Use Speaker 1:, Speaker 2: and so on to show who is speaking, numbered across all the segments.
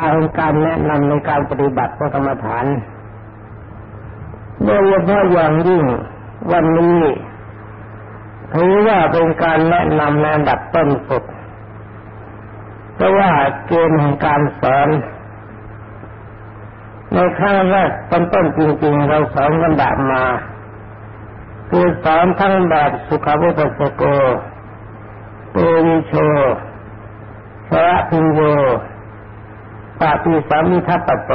Speaker 1: เอาการแนะนำในการปฏิบัติพระกรรมฐานโดยเฉพาะอย่างยิ่งวันนี้ถือว่าเป็นการแนะนำในอันดับต้นสุดเพราะว่าเกณฑ์แห่งการสอนในครั้งแรกต้นต้นจริงๆ เราสอนกันแบบมา คือสอนทั้งแบบสุขาวุตสโกเปวิโชสระพิญโย ปาปิสามิทัปโต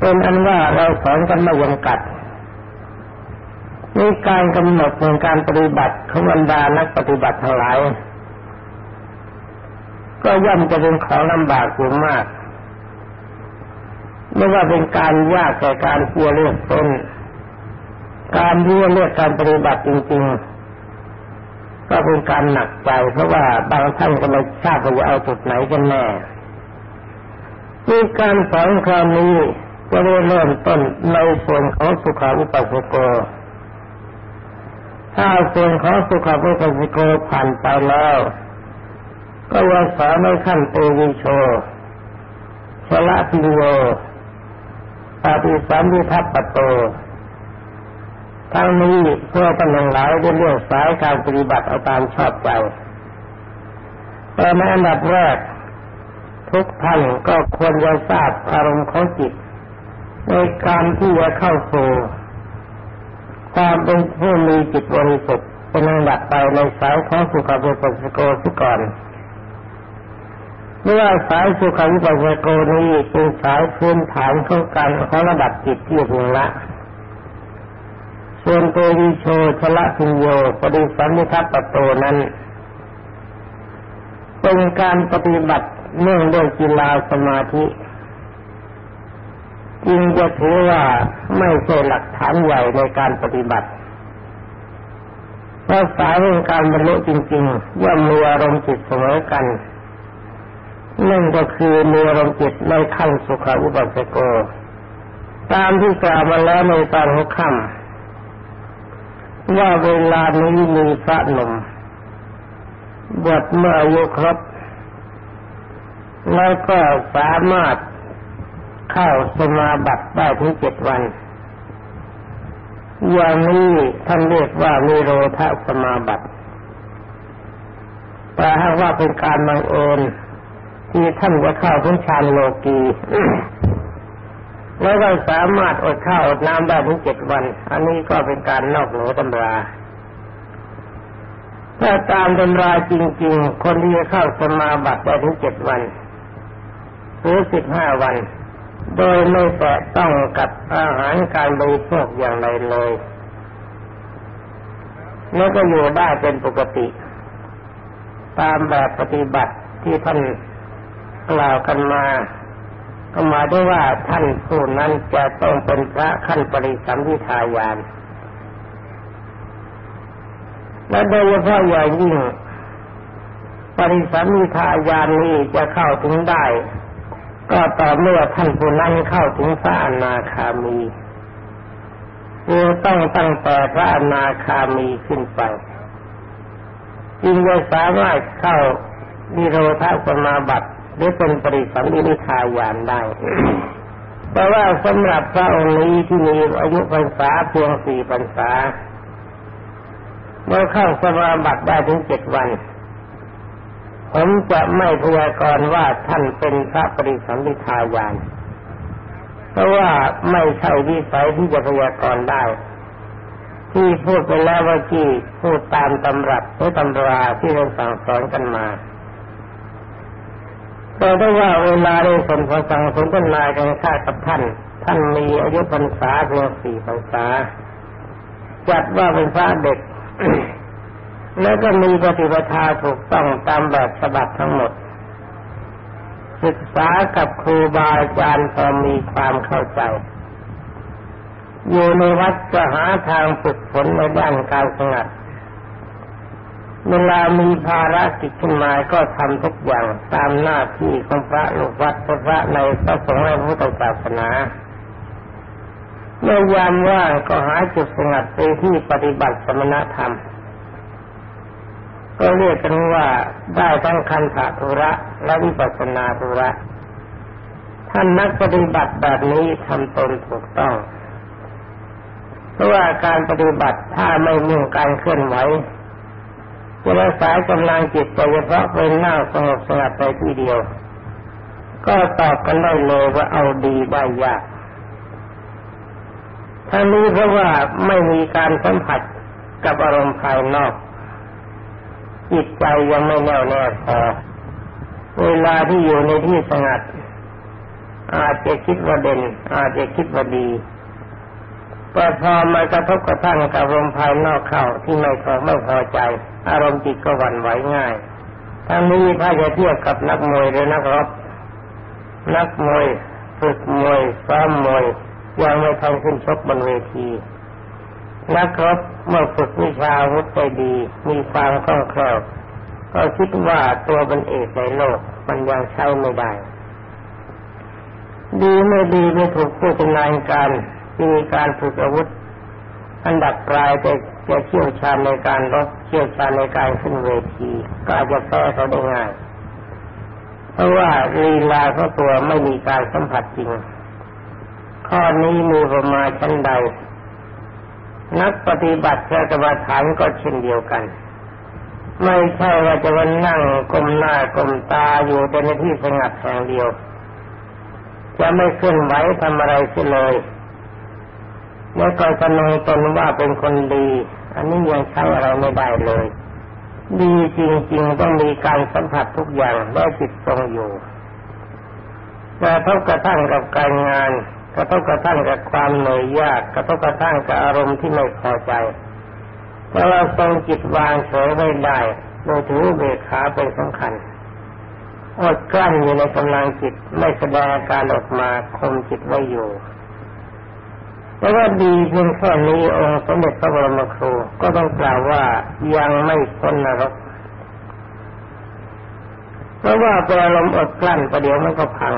Speaker 1: เป็นอันว่าเราสอนกันไม่ยังกัดในการกำหนดในการปฏิบัติของบรรดานักปฏิบัติทั้งหลาย ก็ย่อมจะเป็นของลำบากอยู่มากไม่ว่าเป็นการยากแก่การเพื่อเลือกต้นการเพื่อเลือกการปฏิบัติจริง ๆ ก็เป็นการหนักใจเพราะว่าบางท่านก็ไม่ทราบว่าจะเอาจุดไหนกันแน่มีการสอนคราวนี้ก็ได้เริ่มต้นในส่วนของสุขาวิปัสสโก ถ้าส่วนของสุขภาพสิโกผ่านไปแล้ว ก็ว่าสอนในขั้นเตวิโชชละพิโยปาฏิสัมพิทัปปโต ทั้งนี้เพื่อตำแหน่งหลายเรื่องสายการปฏิบัติเอาตามชอบใจแต่ในอันดับแรกทุกท่านก็ควรจะทราบอารมณ์ของจิต ในการที่จะเข้าสู่ความเป็นผู้มีจิตบริสุทธิ์เป็นอันดับไปในสายของสุขภาพสโกสิก่อนเมื่อสายสุขวิปัสสโกนี้เป็นสายพื้นฐานของการของระดับจิตที่พึงละ ส่วนเตวิโชชละพิญโยปฏิสัมมิทัปปโตนั้น เป็นการปฏิบัติเนื่องด้วยกีฬาสมาธิจึงจะถือว่าไม่ใช่หลักฐานใหญ่ในการปฏิบัติเพราะสายของการบรรลุจริงๆย่อมมีอารมณ์จิตเสมอกันนั่นก็คือมีอารมณ์จิตในขั้นสุขาอุปัสสโก ตามที่กล่าวมาแล้วในตอนหัวค่ำ ว่าเวลานี้มีพระหนุ่มบวชเมื่ออายุครบแล้วก็สามารถเข้าสมาบัติได้ถึงเจ็ดวัน อย่างนี้ท่านเรียกว่ามีโรธสมาบัติแต่ถ้าว่าเป็นการบังเอิญที่ท่านจะเข้าถึงฌานโลกี แล้วก็สามารถอดข้าวอดน้ำได้ถึงเจ็ดวัน อันนี้ก็เป็นการนอกเหนือตำราถ้าตามตำราจริง ๆ คนที่จะเข้าสมาบัติได้ถึงเจ็ดวันหรือสิบห้าวัน โดยไม่แตะต้องกับอาหารการบริโภคอย่างไรเลยแล้วก็อยู่ได้เป็นปกติ ตามแบบปฏิบัติที่ท่านกล่าวกันมา ก็หมายถึงว่าท่านผู้นั้นจะต้องเป็นพระขั้นปริสัมพิทายาน และโดยเฉพาะอย่างยิ่ง ปริสัมพิทายานนี้จะเข้าถึงได้ ก็ต่อเมื่อท่านผู้นั้นเข้าถึงพระอนาคามีคือต้องตั้งแต่พระอนาคามีขึ้นไปจึงจะสามารถเข้านิโรธาสมาบัติ หรือเป็นปริสัมมิทายานได้แต่ว่าสำหรับพระองค์นี้ที่มีอายุพรรษาเพียงสี่พรรษาเมื่อเข้าสมาบัติได้ถึงเจ็ดวัน ผมจะไม่พยากรณ์ว่าท่านเป็นพระปริสัมพิทายาน เพราะว่าไม่ใช่วิสัยที่จะพยากรณ์ได้ ที่พูดไปแล้วว่าที่พูดตามตำรับหรือตำราที่เราสั่งสอนกันมา แต่ถ้าว่าเวลาได้สนสั่งสนทนากันข้ากับท่าน ท่านมีอายุพรรษาเพียงสี่พรรษา จัดว่าเป็นพระเด็ก แล้วก็มีปฏิปทาถูกต้องตามแบบฉบับทั้งหมด ศึกษากับครูบาอาจารย์พอมีความเข้าใจอยู่ในวัดจะหาทางฝึกฝนในด้านการสงัด เวลามีภารกิจขึ้นมาก็ทำทุกอย่างตามหน้าที่ของพระลูกวัดพระในพระสงฆ์ในพุทธศาสนาเมื่อยามว่างก็หาจุดสงัดไปที่ปฏิบัติสมณธรรม ก็เรียกกันว่าได้ทั้งคันธทุระและวิปัสนาทุระ ท่านนักปฏิบัติแบบนี้ทำตนถูกต้อง เพราะว่าการปฏิบัติถ้าไม่มุ่งการเคลื่อนไหว จะรักษากำลังจิตโดยเฉพาะเป็นหน้าสงบสงัดไปที่เดียว ก็ตอบกันได้เลยว่าเอาดีได้ยากทั้งนี้เพราะว่าไม่มีการสัมผัสกับอารมณ์ภายนอก จิตใจยังไม่แน่วแน่พอเวลาที่อยู่ในที่สงัด อาจจะคิดว่าเด่นอาจจะคิดว่าดี แต่พอมากระทบกระทั่งกับอารมณ์ภายนอกเข้าที่ไม่พอไม่พอใจ อารมณ์จิตก็หวั่นไหวง่ายทั้งนี้ถ้าจะเทียบกับนักมวยหรือนักรบนักมวยฝึกมวยซ้อมมวยยังไม่ทันขึ้นชกบนเวที นักรบเมื่อฝึกวิชาวุธได้ดี มีความคล่องแคล่วก็คิดว่าตัวเป็นเอกในโลกมันยังใช้ไม่ได้ ดีไม่ดีไม่ถูกพูดเป็นานการ มีการฝึกอาวุธ อันดับปลายจะจะเชี่ยวชาญในการรบเชี่ยวชาญในการขึ้นเวทีก็อาจจะแพ้เขาได้ง่าย เพราะว่าลีลาเขาตัวไม่มีการสัมผัสจริง ข้อนี้มีประมาชั้นใด นักปฏิบัติกรรมฐานก็เช่นเดียวกันไม่ใช่ว่าจะวันนั่งกลมหน้ากลมตาอยู่แต่ในที่สงัดแห่งเดียว จะไม่เคลื่อนไหวทำอะไรเสียเลย แล้วก็แสดงตนว่าเป็นคนดี อันนี้ยังใช้อะไรไม่ได้เลย ดีจริงๆต้องมีการสัมผัสทุกอย่างและจิตทรงอยู่แต่เท่ากระทั่งกับการงาน กระทบกระทั่งกับความเหนื่อยยาก กระทบกระทั่งกับอารมณ์ที่ไม่พอใจแต่เราทรงจิตวางเฉยไม่ได้โดยถือเบขาเป็นสำคัญอดกลั้นอยู่ในกำลังจิตไม่แสดงการออกมาคมจิตไว้อยู่ แต่ว่าดีเพียงแค่นี้องค์สมเด็จพระบรมครูก็ต้องกล่าวว่ายังไม่พ้นนรกเพราะว่าเป็นอารมณ์อดกลั้นประเดี๋ยวมันก็พัง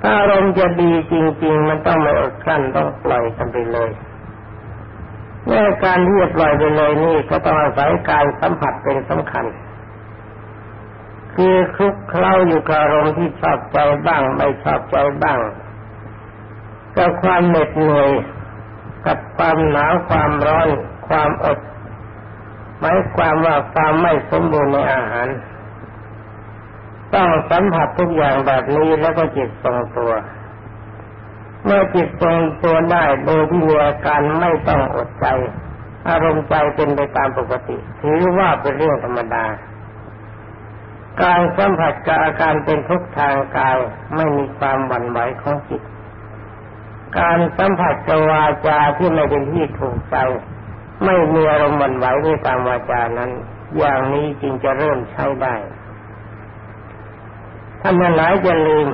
Speaker 1: ถ้าอารมณ์จะดีจริง ๆ มันต้องไม่อดกลั้นต้องปล่อยกันไปเลยเมื่อการที่จะปล่อยไปเลยนี่ก็ต้องอาศัยการสัมผัสเป็นสำคัญ คือคลุกเคล้าอยู่กับอารมณ์ที่ชอบใจบ้าง ไม่ชอบใจบ้าง กับความเหน็ดเหนื่อยกับความหนาวความร้อน ความอดหมายความว่าความไม่สมบูรณ์ในอาหาร ต้องสัมผัสทุกอย่างแบบนี้แล้วก็จิตทรงตัว เมื่อจิตทรงตัวได้โดยที่มีอาการไม่ต้องอดใจ อารมณ์ใจเป็นไปตามปกติ ถือว่าเป็นเรื่องธรรมดา การสัมผัสกับอาการเป็นทุกทางกายไม่มีความหวั่นไหวของจิต การสัมผัสกับวาจาที่ไม่เป็นที่ถูกใจไม่มีอารมณ์หวั่นไหวในตามวาจานั้น อย่างนี้จึงจะเริ่มใช้ได้ท่านหลายจะลืม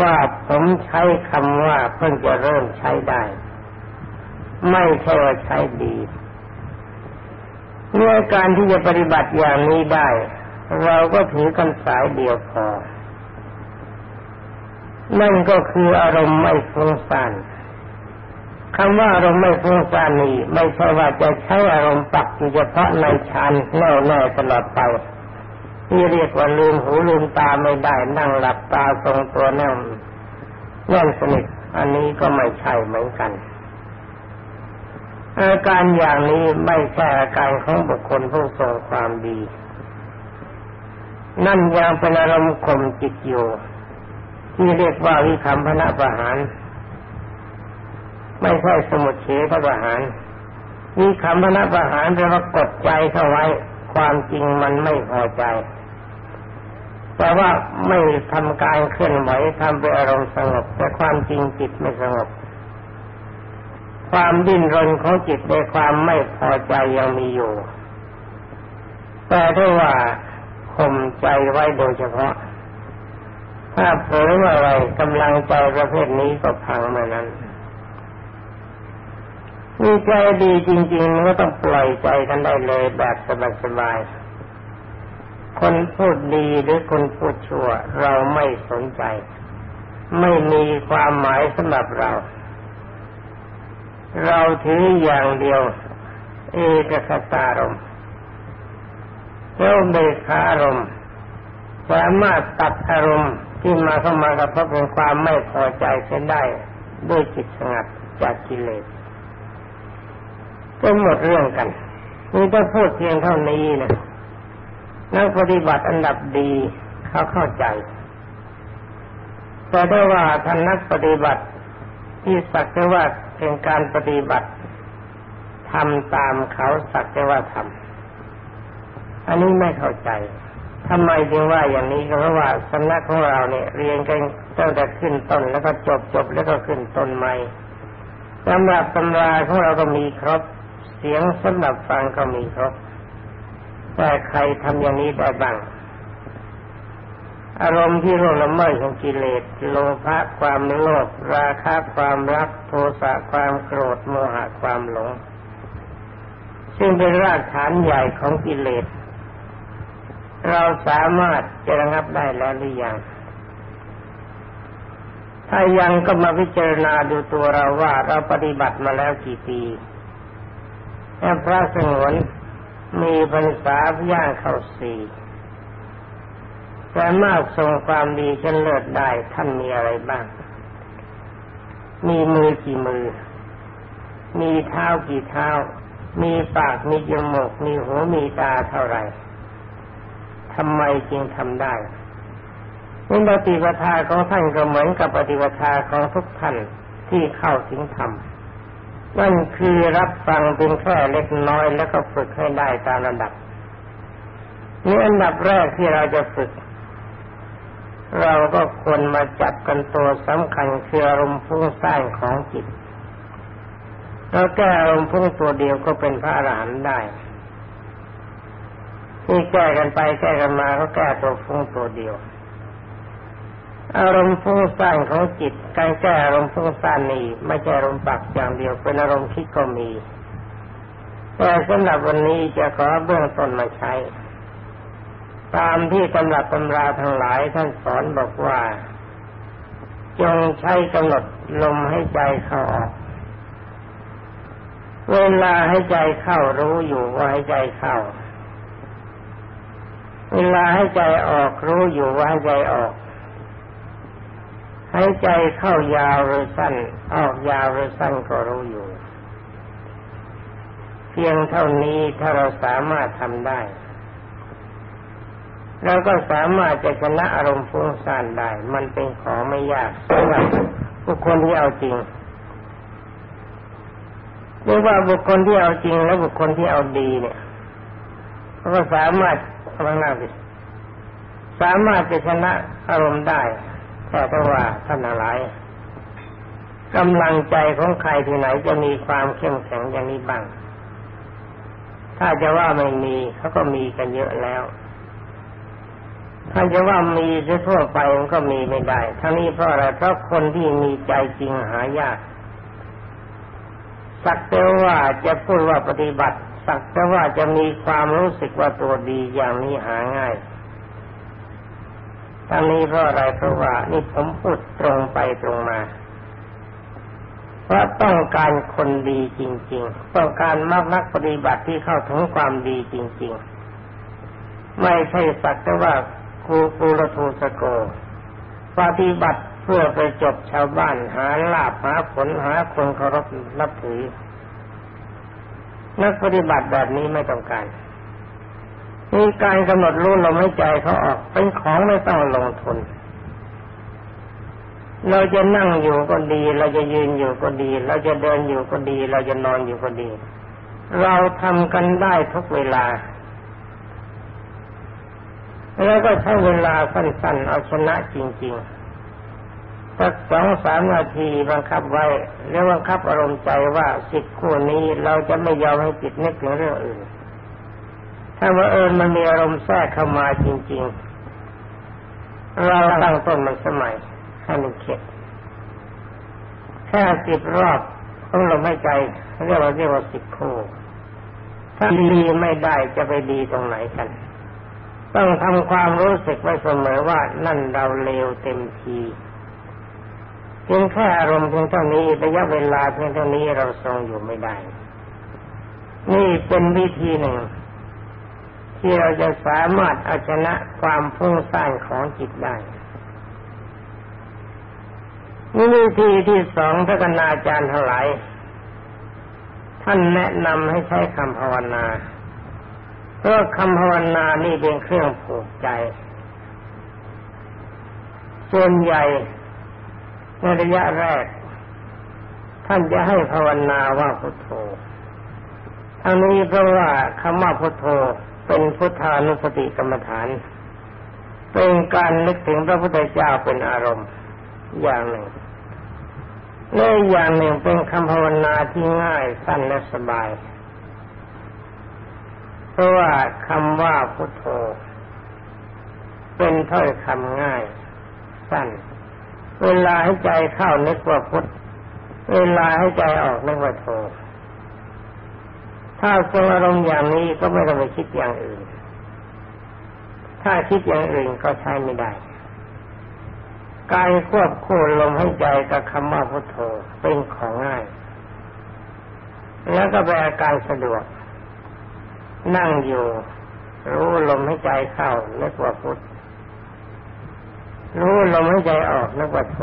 Speaker 1: ว่าผมใช้คำว่าเพิ่งจะเริ่มใช้ได้ ไม่ใช่ว่าใช้ดีเมื่อการที่จะปฏิบัติอย่างนี้ได้ เราก็ถือกันสายเดียวพอ นั่นก็คืออารมณ์ไม่ฟุ้งซ่านคำว่าอารมณ์ไม่ฟุ้งซ่านนี้ไม่ใช่ว่าจะใช้อารมณ์ปักเฉพาะในฌานแน่ๆตลอดไปที่เรียกว่าลืมหูลืมตาไม่ได้นั่งหลับตาทรงตัวแน่นแน่นสนิทอันนี้ก็ไม่ใช่เหมือนกันอาการอย่างนี้ไม่ใช่อาการของบุคคลผู้ทรงความดี นั่นยังเป็นอารมณ์ข่มจิตอยู่ ที่เรียกว่าวิคัมพนะประหาร ไม่ใช่สมุทเฉทประหารวิคัมพนะประหารแปลว่ากดใจเข้าไว้ ความจริงมันไม่พอใจแต่ว่าไม่ทำการเคลื่อนไหวทำเป็นอารมณ์สงบ แต่ความจริงจิตไม่สงบ ความดิ้นรนของจิตในความไม่พอใจยังมีอยู่แต่ถ้าว่าข่มใจไว้โดยเฉพาะ ถ้าเผลออะไรกำลังใจประเภทนี้ก็พังมือนนั้นมีใจดีจริงๆมันก็ต้องปล่อยใจกันได้เลยแบบสบายๆ คนพูดดีหรือคนพูดชั่ว เราไม่สนใจ ไม่มีความหมายสำหรับเรา เราถืออย่างเดียว เอกคตารมแล้วเบคาอารมณ์สามารถตัดอารมณ์ ที่มาเข้ามากระทบเป็นความไม่พอใจเส้นได้ ด้วยจิตสงัดจากกิเลสก็หมดเรื่องกันนี่ต้องพูดเพียงเท่านี้นะนักปฏิบัติอันดับดีเขาเข้าใจ แต่ได้ว่าท่านนักปฏิบัติที่สักแต่ว่าเป็นการปฏิบัติทำตามเขาสักแต่ว่าทำอันนี้ไม่เข้าใจ ทำไมจึงว่าอย่างนี้ก็เพราะว่าสำนักของเราเนี่ยเรียนกันตั้งแต่ขึ้นต้นแล้วก็จบจบแล้วก็ขึ้นต้นใหม่สำหรับตำราของเราก็มีครบ เสียงสำหรับฟังก็มีครบแต่ใครทำอย่างนี้ได้บ้าง อารมณ์ที่ร่วงละเมิดของกิเลสโลภะความโลภราคะความรักโทสะความโกรธโมหะความหลง ซึ่งเป็นรากฐานใหญ่ของกิเลส เราสามารถจะระงับได้แล้วหรือยัง ถ้ายังก็มาพิจารณาดูตัวเราว่าเราปฏิบัติมาแล้วกี่ปีแพระสงวนมีพรรษาย่างเข้าสี่สามารถทรงความดีเช่นเลิศได้ท่านมีอะไรบ้าง มีมือกี่มือ มีเท้ากี่เท้า มีปากมีจมูกมีหูมีตาเท่าไหร่ ทำไมจึงทำได้นี่ปฏิปทาของท่านก็เหมือนกับปฏิปทาของทุกท่านที่เข้าถึงธรรมนั่นคือรับฟังเป็นแค่เล็กน้อยแล้วก็ฝึกให้ได้ตามระดับนี่อันดับแรกที่เราจะฝึก เราก็ควรมาจับกันตัวสำคัญคืออารมณ์พุ่งสร้างของจิตแล้วแก้อารมณ์พุ่งตัวเดียวก็เป็นพระอรหันต์ได้ นี่แก้กันไปแก้กันมาก็แก้ตัวฟุ้งตัวเดียว อารมณ์ฟุ้งซ่านของจิตการแก้อารมณ์ฟุ้งซ่านนี่ไม่ใช่อารมณ์ปักอย่างเดียวเป็นอารมณ์คิดก็มี แต่สำหรับวันนี้จะขอเบื้องต้นมาใช้ ตามที่ตำรับตำราทั้งหลายท่านสอนบอกว่าจงใช้กำหนดลมให้ใจเข้าออก เวลาให้ใจเข้ารู้อยู่ว่าให้ใจเข้า เวลาให้ใจออกรู้อยู่ว่าให้ใจออก ให้ใจเข้ายาวหรือสั้น ออกยาวหรือสั้นก็รู้อยู่ เพียงเท่านี้ถ้าเราสามารถทำได้เราก็สามารถจะชนะอารมณ์ฟุ้งซ่านได้ มันเป็นของไม่ยากสำหรับบุคคลที่เอาจริงเรียกว่าบุคคลที่เอาจริงและบุคคลที่เอาดีเนี่ยเขาก็สามารถ พลังหน้าสิสามารถจะชนะอารมณ์ได้ แต่ถ้าว่าท่านอะไรกำลังใจของใครที่ไหนจะมีความเข้มแข็งอย่างนี้บ้าง ถ้าจะว่าไม่มีเขาก็มีกันเยอะแล้ว ถ้าจะว่ามีทั่วไปมันก็มีไม่ได้ทั้งนี้เพราะอะไรเพราะคนที่มีใจจริงหายาก สักแต่ว่าจะพูดว่าปฏิบัติ สักแต่ว่าจะมีความรู้สึกว่าตัวดีอย่างนี้หาง่ายทั้งนี้เพราะอะไรเพราะว่านี่ผมพูดตรงไปตรงมาเพราะต้องการคนดีจริง ๆ ต้องการมากนักปฏิบัติที่เข้าถึงความดีจริง ๆ ไม่ใช่สักแต่ว่าครูปูรทูสโก ปฏิบัติเพื่อไปจบชาวบ้านหาลาภหาผลหาคนเคารพนับถือ นักปฏิบัติแบบนี้ไม่ต้องการมีการกำหนดรู้ลมหายใจเขาออกเป็นของไม่ต้องลงทุน เราจะนั่งอยู่ก็ดี เราจะยืนอยู่ก็ดี เราจะเดินอยู่ก็ดี เราจะนอนอยู่ก็ดี เราทำกันได้ทุกเวลา แล้วก็ใช้เวลาสั้นๆเอาชนะจริง ๆ สักสองสามนาทีบังคับไว้ แล้วบังคับอารมณ์ใจว่าสิทธิ์คู่นี้เราจะไม่ยอมให้จิตนึกถึงเรื่องอื่น ถ้าว่าเออมันมีอารมณ์แทรกเข้ามาจริง ๆ เราตั้งต้นมันสมัยให้มันเข็ดแค่สิบรอบต้องลมให้ใจเรียกว่าเรียกว่าสิบคู่ถ้าดีไม่ได้จะไปดีตรงไหนกัน ต้องทำความรู้สึกไว้เสมอว่านั่นเราเลวเต็มที เพียงแค่อารมณ์เพียงเท่านี้ระยะเวลาเพียงเท่านี้เราทรงอยู่ไม่ได้ นี่เป็นวิธีหนึ่ง ที่เราจะสามารถเอาชนะความฟุ้งซ่านของจิตได้นี่วิธีที่สองพระกนาจารย์ทั้งหลายท่านแนะนำให้ใช้คำภาวนาเพราะคำภาวนานี่เป็นเครื่องผูกใจ ส่วนใหญ่ ในระยะแรก ท่านจะให้ภาวนาว่าพุทโธทั้งนี้เพราะว่าคำว่าพุทโธเป็นพุทธานุสติกรรมฐาน เป็นการนึกถึงพระพุทธเจ้าเป็นอารมณ์ อย่างหนึ่งและอย่างหนึ่งเป็นคำภาวนาที่ง่ายสั้นและสบาย เพราะว่าคำว่าพุทโธ เป็นถ้อยคำง่าย สั้น เวลาให้ใจเข้านึกว่าพุทเวลาให้ใจออกนึกว่าโธถ้าทรงอารมณ์อย่างนี้ก็ไม่ต้องไปคิดอย่างอื่น ถ้าคิดอย่างอื่นก็ใช้ไม่ได้ การควบคู่ลมให้ใจกับคำว่าพุทโธเป็นของง่าย แล้วก็เป็นอาการสะดวก นั่งอยู่ รู้ลมให้ใจเข้านึกว่าพุท รู้ลมให้ใจออกนึกว่าโธ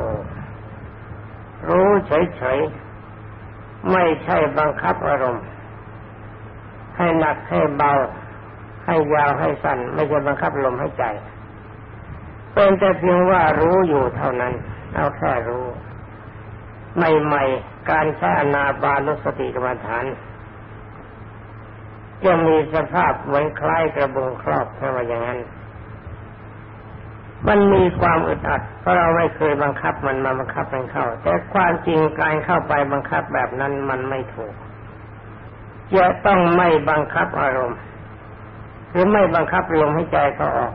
Speaker 1: รู้เฉยๆ ไม่ใช่บังคับอารมณ์ ให้หนักให้เบา ให้ยาวให้สั้น ไม่ใช่บังคับลมให้ใจ เป็นแต่เพียงว่ารู้อยู่เท่านั้น เอาแค่รู้ใหม่ๆ การใช้อนาบานุสติกรรมฐานจะมีสภาพเหมือนคล้ายกระบุงครอบแค่ว่าอย่างนั้น มันมีความอึดอัดเพราะเราไม่เคยบังคับมันมาบังคับมันเข้า แต่ความจริงการเข้าไปบังคับแบบนั้นมันไม่ถูกจะต้องไม่บังคับอารมณ์หรือไม่บังคับลมให้ใจเขาออก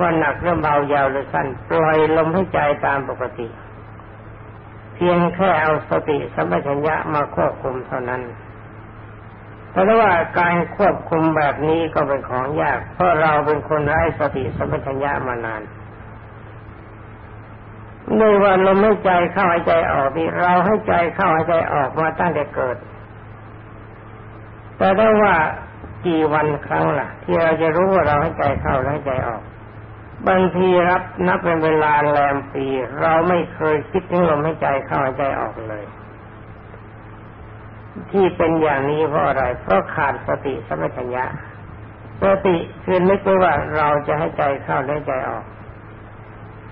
Speaker 1: ว่าหนักหรือเบายาวหรือสั้นปล่อยลมให้ใจตามปกติ เพียงแค่เอาสติสัมปชัญญะมาควบคุมเท่านั้น เพราะว่าการควบคุมแบบนี้ก็เป็นของยาก เพราะเราเป็นคนไร้สติสัมปชัญญะมานานด้วยว่าลมให้ใจเข้าหายใจออกนี่เราให้ใจเข้าหายใจออกมาตั้งแต่เกิด แต่ได้ว่ากี่วันครั้งล่ะ ที่เราจะรู้ว่าเราให้ใจเข้าและให้ใจออก บางทีรับนับเป็นเวลาแรมปี เราไม่เคยคิดถึงลมหายใจเข้าหายใจออกเลย ที่เป็นอย่างนี้เพราะอะไร เพราะขาดสติสัมปชัญญะสติคือนึกว่าเราจะให้ใจเข้าและใจออก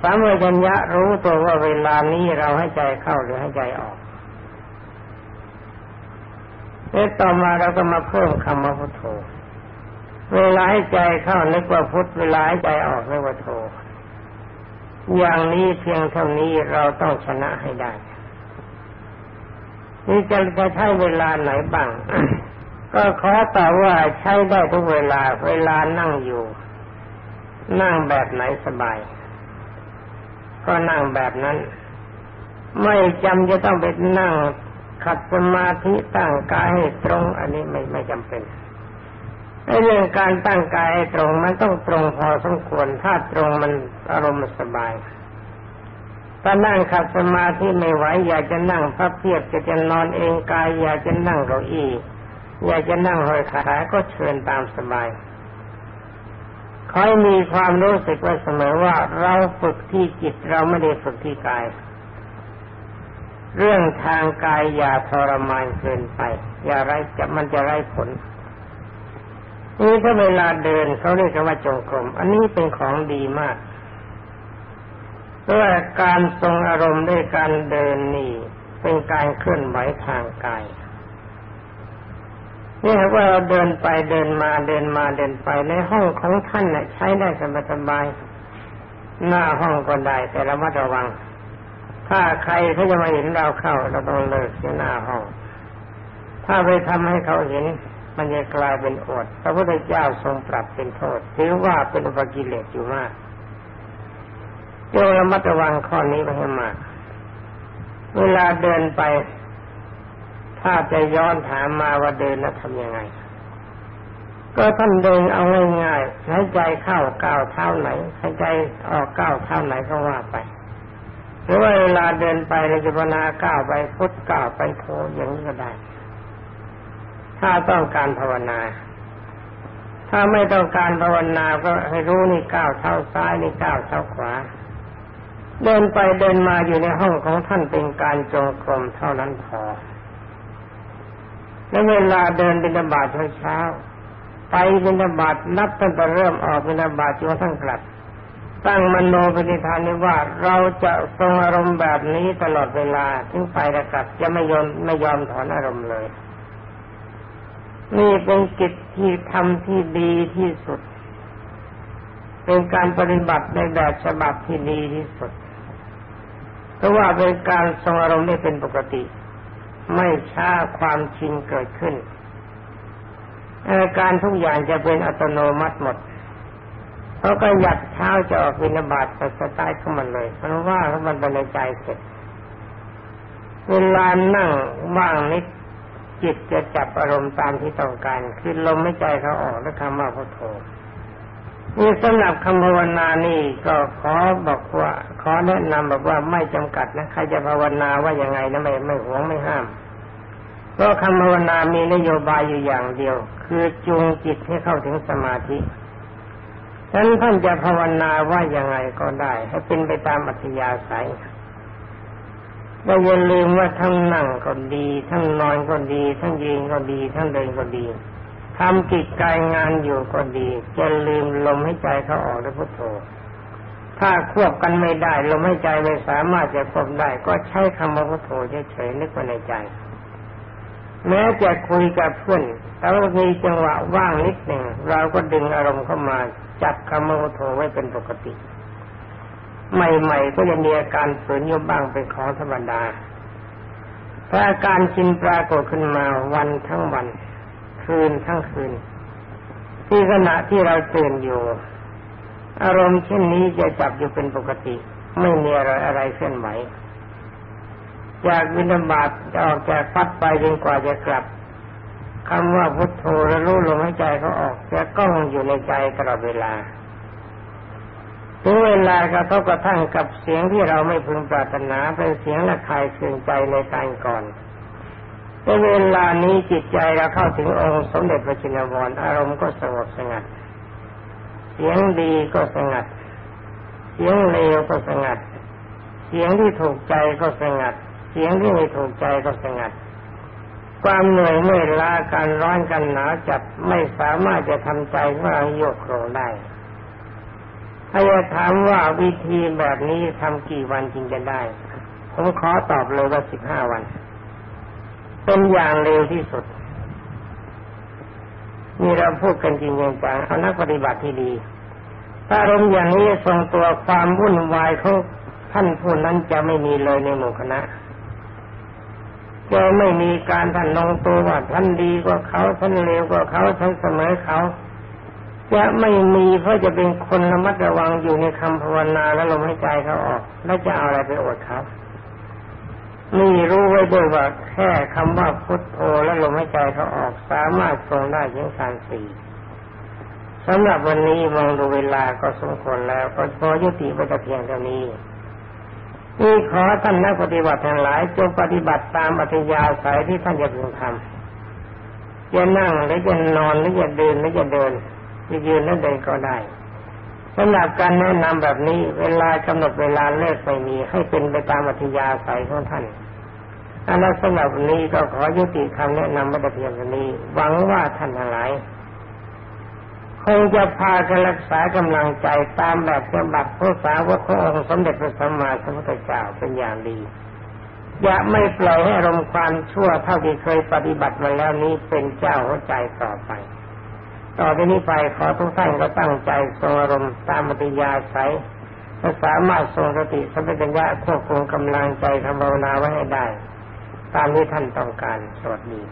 Speaker 1: สัมปชัญญะรู้ตัวว่าเวลานี้เราให้ใจเข้าหรือให้ใจออกแล้วต่อมาเราก็มาเพิ่มคำว่าพุทโธ เวลาให้ใจเข้านึกว่าพุทธเวลาให้ใจออกนึกว่าโทอย่างนี้เพียงเท่านี้เราต้องชนะให้ได้ นี่จะจะใช้เวลาไหนบ้าง ก็ขอตอบว่าใช้ได้ทุกเวลา เวลานั่งอยู่ นั่งแบบไหนสบาย ก็นั่งแบบนั้น ไม่จำจะต้องไปนั่งขัดสมาธิตั้งกายให้ตรง อันนี้ไม่ไม่จำเป็นเรื่องการตั้งกายให้ตรงมันต้องตรงพอสมควร ถ้าตรงมันอารมณ์สบาย ถ้านั่งขัดสมาธิไม่ไหวอยากจะนั่งพับเพียบจะจะนอนเองกาย อยากจะนั่งเก้าอี้อยากจะนั่งห้อยขาก็เชิญตามสบายคอยมีความรู้สึกว่าเสมอว่าเราฝึกที่จิตเราไม่ได้ฝึกที่กาย เรื่องทางกายอย่าทรมานเกินไป อย่าไรจะมันจะไร้ผลนี่ถ้าเวลาเดินเขาเรียกว่าจงกรม อันนี้เป็นของดีมาก เพราะว่าการทรงอารมณ์ด้วยการเดินนี่เป็นการเคลื่อนไหวทางกายนี่ว่าเราเดินไปเดินมาเดินมาเดินไปในห้องของท่านน่ะใช้ได้สบายๆหน้าห้องก็ได้แต่ระมัดระวัง ถ้าใครเขาจะมาเห็นเราเข้า เราต้องเลิกที่หน้าห้อง ถ้าไปทำให้เขาเห็น มันจะกลายเป็นอดพระพุทธเจ้าทรงปรับเป็นโทษถือว่าเป็นอุปกิเลสอยู่มาก จงระมัดระวังข้อนี้ไปให้มาก เวลาเดินไป ถ้าจะย้อนถามมาว่าเดินแล้วทำยังไง ก็ท่านเดินเอาง่ายๆหายใจเข้าก้าวเท้าไหนหายใจออกก้าวเท้าไหนก็ว่าไปหรือว่าเวลาเดินไปเราจะพนาก้าวไปพุทธก้าวไปโทอย่างนี้ก็ได้ ถ้าต้องการภาวนา ถ้าไม่ต้องการภาวนาก็ให้รู้นี่ก้าวเท้าซ้ายนี่ก้าวเท้าขวา เดินไปเดินมาอยู่ในห้องของท่านเป็นการจงกรมเท่านั้นพอและเวลาเดินบิณฑบาตเช้าไปบิณฑบาตนับตั้งแต่เริ่มออกบิณฑบาตจนกระทั่งกลับ ตั้งมโนปณิธานนี้ว่าเราจะทรงอารมณ์แบบนี้ตลอดเวลาถึงไปและกลับจะไม่ยอมไม่ยอมถอนอารมณ์เลย นี่เป็นกิจที่ทำที่ดีที่สุด เป็นการปฏิบัติในแบบฉบับที่ดีที่สุด เพราะว่าเป็นการทรงอารมณ์ได้เป็นปกติ ไม่ช้าความชินเกิดขึ้นอาการทุกอย่างจะเป็นอัตโนมัติหมดเขาก็หยัดเท้าจะออกวินาบาตไปสไตล์เข้ามันเลยเพราะว่าเขามันเป็นในใจเสร็จเวลานั่งว่างนิดจิตจะจับอารมณ์ตามที่ต้องการ คือลมไม่ใจเขาออกและคำว่าพุทโธ นี่สำหรับคำภาวนานี่ก็ขอบอกว่า ขอแนะนำบอกว่าไม่จำกัดนะใครจะภาวนาว่ายังไงนะไม่ไม่หวงไม่ห้ามเพราะคำภาวนามีนโยบายอยู่อย่างเดียว คือจูงจิตให้เข้าถึงสมาธิฉะนั้นท่านจะภาวนาว่ายังไงก็ได้ ให้เป็นไปตามอัธยาศัยว่าอย่าลืมว่าทั้งนั่งก็ดี ทั้งนอนก็ดี ทั้งยืนก็ดี ทั้งเดินก็ดี ทำกิจการงานอยู่ก็ดีจะลืมลมให้ใจเขาออกด้วยพุทโธ ถ้าควบกันไม่ได้ลมให้ใจไม่สามารถจะควบได้ ก็ใช้คำว่าพุทโธเฉยๆนึกไว้ในใจ แม้จะคุยกับเพื่อนแต่ว่ามีจังหวะว่างนิดหนึ่งเราก็ดึงอารมณ์เข้ามาจับคำว่าพุทโธไว้เป็นปกติ ใหม่ๆก็จะมีอาการฝืนอยู่บ้างเป็นของธรรมดาถ้าอาการชินปรากฏขึ้นมาวันทั้งวัน คืนทั้งคืน ที่ขณะที่เราตื่นอยู่ อารมณ์เช่นนี้จะจับอยู่เป็นปกติ ไม่มีอะไรอะไรเคลื่อนไหวจากวินาบาตจะออกจากพัดไปจนกว่าจะกลับคำว่าพุทโธและรู้ลมหายใจเขาออกจะก้องอยู่ในใจตลอดเวลาถึงเวลากระทบกระทั่งกับเสียงที่เราไม่พึงปรารถนาเป็นเสียงระคายเคืองใจในการก่อน ในเวลานี้จิตใจเราเข้าถึงองค์สมเด็จพระจินวรอารมณ์ก็สงบสงัด เสียงดีก็สงัด เสียงเลวก็สงัด เสียงที่ถูกใจก็สงัด เสียงที่ไม่ถูกใจก็สงัด ความเหนื่อยเมื่อยล้าการร้อนกันหนาวจับไม่สามารถจะทำใจของเราโยกโครงได้ถ้าจะถามว่าวิธีแบบนี้ทำกี่วันจริงจะได้ ผมขอตอบเลยว่าสิบห้าวัน เป็นอย่างเร็วที่สุดนี่เราพูดกันจริงจังเอานักปฏิบัติที่ดีถ้าอารมณ์อย่างนี้ทรงตัวความวุ่นวายเขาท่านผู้นั้นจะไม่มีเลยในหมู่คณะจะไม่มีการท่านลงตัวว่าท่านดีกว่าเขาท่านเลวกว่าเขาท่านเสมอเขาจะไม่มีเพราะจะเป็นคนระมัดระวังอยู่ในคำภาวนาแล้วลมหายใจเขาออก แล้วจะเอาอะไรไปอดเขา นี่รู้ไว้ด้วยว่าแค่คำว่าพุทโธแล้วลมหายใจเขาออกสามารถทรงได้ยังการสี่สำหรับวันนี้มองดูเวลาก็สมควรแล้ว ก็พอยุติไว้แต่เพียงเท่านี้นี่ขอท่านนักปฏิบัติทั้งหลายจงปฏิบัติตามอัธยาศัยที่ท่านจะพึงทำจะนั่งหรือจะนอนหรือจะเดินหรือจะเดินจะยืนและเดินก็ได้ สำหรับการแนะนำแบบนี้ เวลากำหนดเวลาเลิกไม่มีให้เป็นไปตามอัธยาศัยของท่านอันนั้นสำหรับวันนี้ก็ขอยุติคำแนะนำมาเพียงเท่านี้ หวังว่าท่านทั้งหลายคงจะพากันรักษากำลังใจตามแบบฉบับพระสาวกขององค์สมเด็จพระสัมมาสัมพุทธเจ้าเป็นอย่างดี อย่าไม่ปล่อยให้อารมณ์ความชั่วเท่าที่เคยปฏิบัติมาแล้วนี้เป็นเจ้าหัวใจต่อไป ต่อไปนี้ไปขอทุกท่านก็ตั้งใจทรงอารมณ์ตามปฏิยาใสและสามารถทรงสติสัมปชัญญะควบคุมกำลังใจทำภาวนาไว้ให้ได้ ตามที่ท่านต้องการสวัสดี